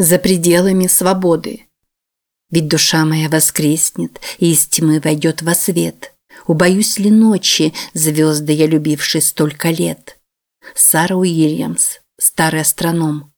за пределами свободы. Ведь душа моя воскреснет и из тьмы войдет во свет. Убоюсь ли ночи, звезды я любивший столько лет? Сара Уильямс, старый астроном.